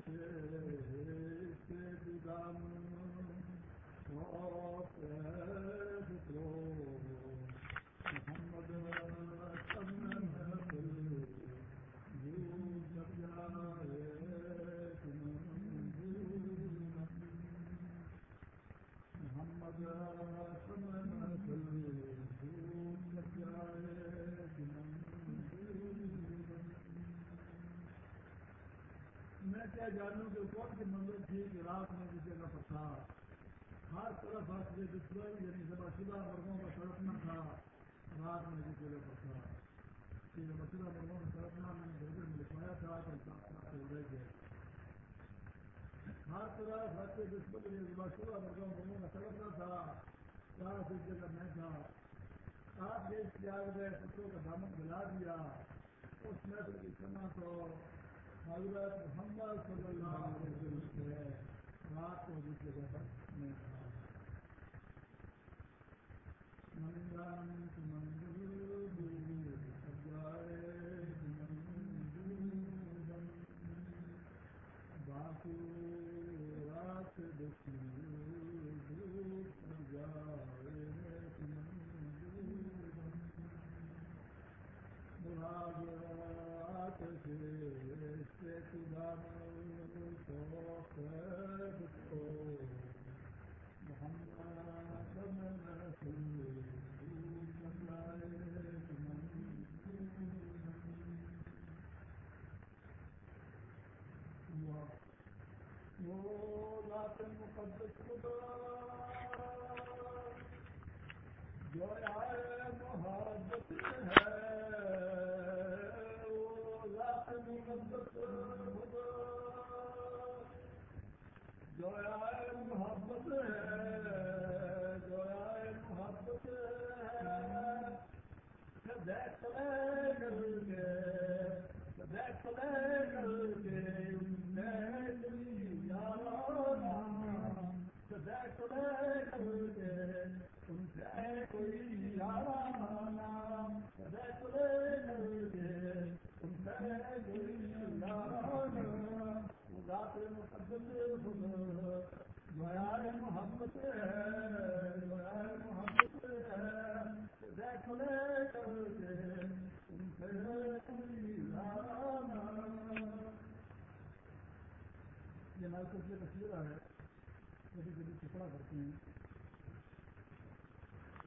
تھے دم ہو میں کیا جانوں کہ کون سی منزل تھی کہ رات میں کسی کا پتھا ہر طرف ہاتھ سے دشمن یعنی سبا شدہ مرغوں کا سڑکنا تھا، رات میں کسی کا پتھا سبا شدہ مرغوں کا سڑکنا میں نے گھر میں لکھوایا تھا تو رہ گئے۔ ہر طرف ہاتھ سے دشمن یعنی سبا شدہ مرغوں مرغوں کا سڑکنا تھا چار سے جگہ میں تھا آپ دیش کے آگ گئے، پتوں کا دامن گلا دیا۔ اس میں کی سما تو حضرت محمد صلی اللہ علیہ وسلم سے رات کو جس جگہ پر میں تھا منگل منگل جائے باقی رات مراد سے مقدس جو آئے محبت ہے جو آئے محبت ہے جو آئے محبت ہے دیکھ لے کر کے دیکھ لے کر کے میں یار دیکھ لے کر کے تم سے کوئی یار دیکھ لے کر کے تم سے کوئی یار ذات مقدس میار محبت ہے میار محبت ہے دیکھ لے کر کے تم سے یہ نالکوٹ میں تصویر ہے کبھی کرتے ہیں۔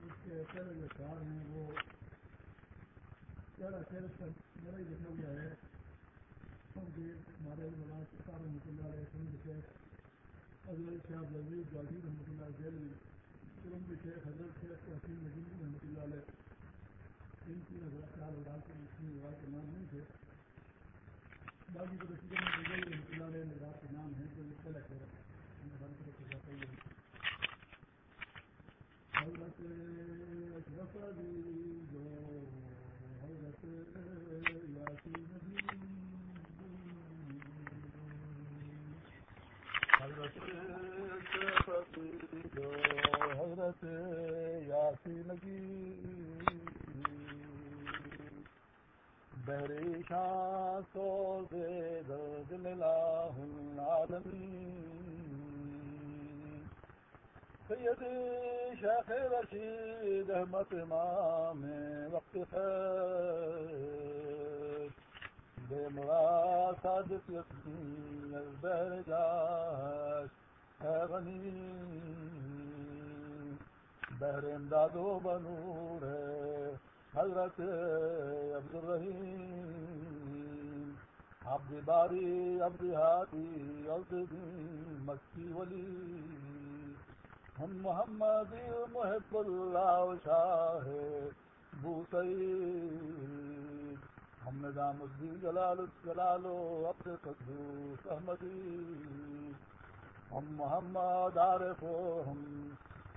اس کے پہلے جو کار ہیں وہ پہلا شہر میرا ہی لکھا گیا ہے؟ ہمارے مولانا سارے رحمۃ اللہ علیہ سمجھ شیخ حضرت صاحب لذیذ جاگیر رحمۃ اللہ جیل سرم کے شیخ حضرت شیخ حسین نجیم رحمۃ اللہ علیہ۔ ان کی حضرت صاحب اللہ کے مسلم روایت کے نام نہیں تھے۔ باقی تو رشید رحمۃ اللہ علیہ نگرات کے نام ہیں جو یہ پہلا شہر ہماری طرف سے جاتا ہی حضرت اشرف علی جو حضرت یاسین نبی حضرت حضرت یاسین کی بہری شان سو درد ملا سید شیخ رشید احمد امام وقت خیر۔ بے مراد صادق یقین البہر جاش ہے غنی۔ بہر امداد و بنور ہے حضرت عبد الرحیم عبد باری، عبد ہادی عبد دین مکی ولی۔ ہم محمد محب اللہ شاہ بو سعید ہم نظام الدین جلال جلالو عبد قدوس احمدی ہم محمد عارف و ہم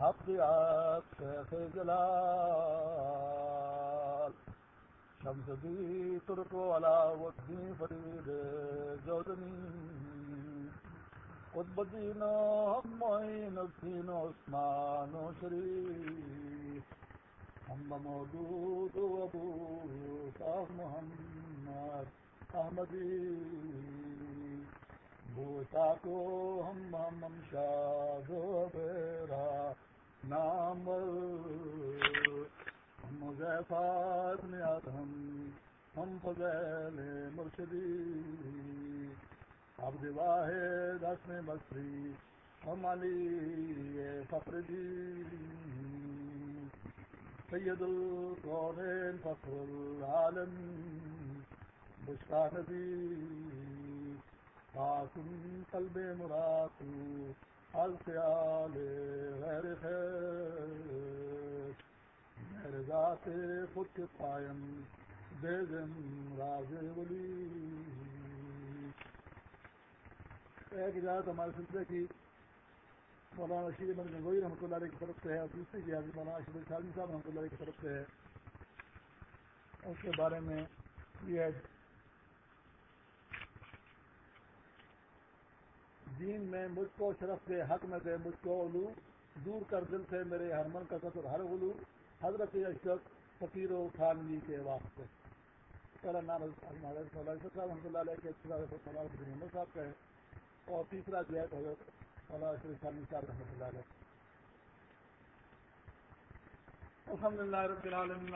حفظ آپ شیخ جلال۔ شمس دی ترک و علاو الدین فرید جودنی قطب الدین ہم معین الدین عثمان و شریف ہم مودود ابو صاف محمد احمدی بوتا کو ہم ہم شاد بیرا نام ہم ذیفات نیات ہم ہم فضیل مرشدی۔ عبد واحد اسم بصری ہم علی فخر دی سید القرآن فخر العالم بشکا نبی قاسم قلب مراتو الخیال غیر خیر۔ غیر ذات خود کے قائم، بے دن راز ولی۔ ایک اجازت ہمارے سلسلے کی مولانا رشید احمد گنگوئی رحمۃ اللہ علیہ کی طرف سے ہے اور دوسری اجازت مولانا اشرف شاہی صاحب رحمۃ اللہ علیہ کی طرف سے ہے۔ اس کے بارے میں یہ ہے۔ دین میں مجھ کو شرف کے حق میں دے، مجھ کو علو۔ دور کر دل سے میرے ہرمن کا قطر ہر غلو۔ حضرت اشرف فقیر و خانوی کے واسطے۔ پہلا نام حضرت صاحب رحمۃ اللہ علیہ کے محمد صاحب کا ہے۔ اور تیسرا جو ہے حضرت مولانا شریف خان صاحب رحمۃ اللہ علیہ۔ الحمد للہ رب العالمین۔